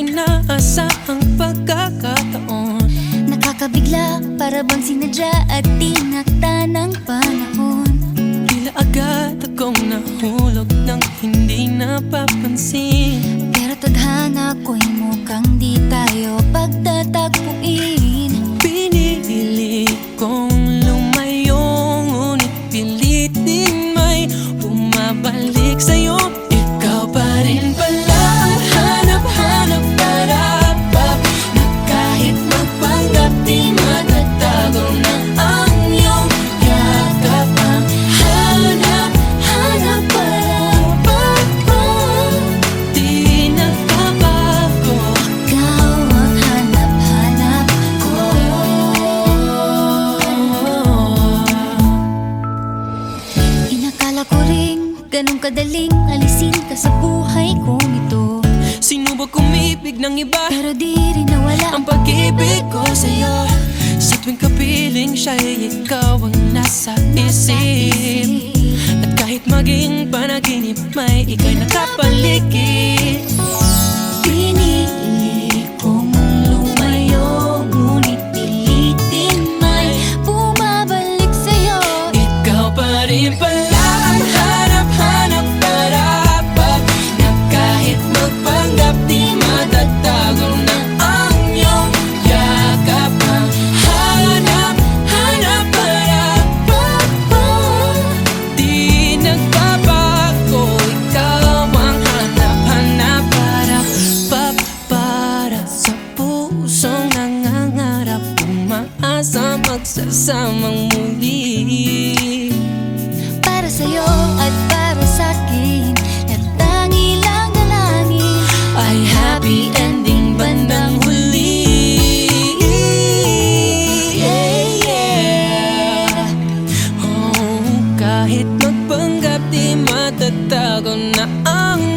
inaasahang pagkakataon. Nakakabigla para bang sinadya at tinakta ng panahon. Tila agad akong nahulog ng hindi napapansin tadhana ko'y mukhang di tayo pagtatagpuin ganun kadaling alisin ka sa buhay kong ito. Sinubok umibig ng iba? Pero di rin nawala Ang pag-ibig ko sa'yo. Sa tuwing kapiling siya'y ikaw ang nasa isip. At kahit maging panaginip May ika'y nakapaligid Sasamang muli. Para sa'yo at para sa'kin Nagtangi lang dalangin Ay happy ending bandang huli. Yeah, yeah. Oh, kahit magpanggap di matatago na ang